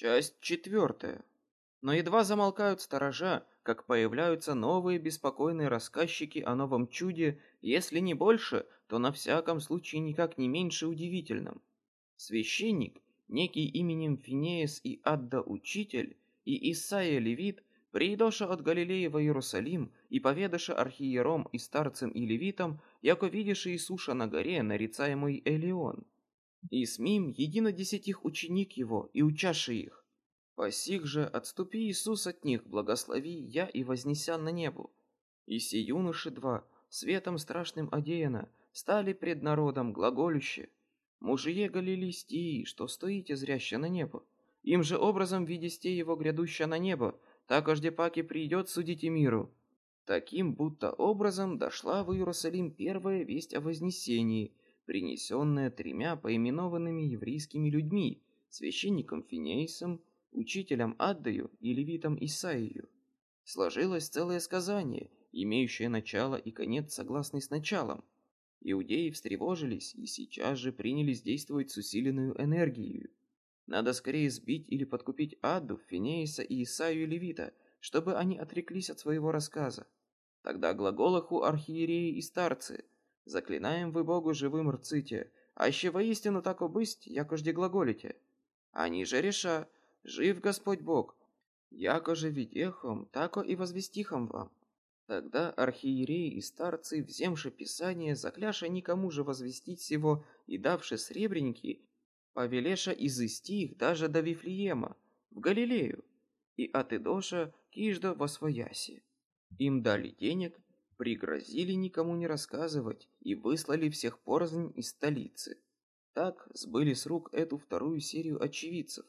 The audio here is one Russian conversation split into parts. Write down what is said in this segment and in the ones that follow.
Часть четвертая. Но едва замолкают сторожа, как появляются новые беспокойные рассказчики о новом чуде, если не больше, то на всяком случае никак не меньше удивительном. Священник, некий именем Финеес и Адда Учитель, и Исаия Левит, прийдоша от Галилеи в Иерусалим и поведоша архиером и старцам и левитам, яко видишь Иисуша на горе, нарицаемый Элеон. И смим едино десятих ученик его и учаши их. По сих же отступи Иисус от них, благослови я и вознеся на небо. И все юноши два, светом страшным одеяно, стали пред народом глаголюще. Мужие Галилистии, что стоите зряще на небо, им же образом видесте его грядущее на небо, так ожде паки придет судите миру. Таким будто образом дошла в Иерусалим первая весть о вознесении, принесенная тремя поименованными еврейскими людьми, священником Финейсом, учителем Аддаю и левитом Исаию. Сложилось целое сказание, имеющее начало и конец согласный с началом. Иудеи встревожились и сейчас же принялись действовать с усиленную энергией. Надо скорее сбить или подкупить Адду, Финеиса и Исаию Левита, чтобы они отреклись от своего рассказа. Тогда глаголаху архиереи и старцы, заклинаем вы Богу живым рците, аще воистину так обысть, якожде глаголите. Они же реша, жив Господь Бог, яко же видехом, тако и возвестихом вам. Тогда архиереи и старцы, вземши писание, закляша никому же возвестить сего и давши сребреники, повелеша изысти их даже до Вифлеема, в Галилею, и от Идоша кижда во свояси. Им дали денег, пригрозили никому не рассказывать и выслали всех порознь из столицы. Так сбыли с рук эту вторую серию очевидцев.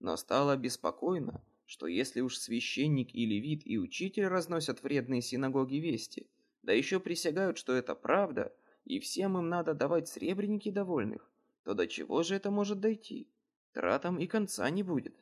Но стало беспокойно, что если уж священник и левит и учитель разносят вредные синагоги вести, да еще присягают, что это правда, и всем им надо давать сребреники довольных, то до чего же это может дойти? Тратам и конца не будет.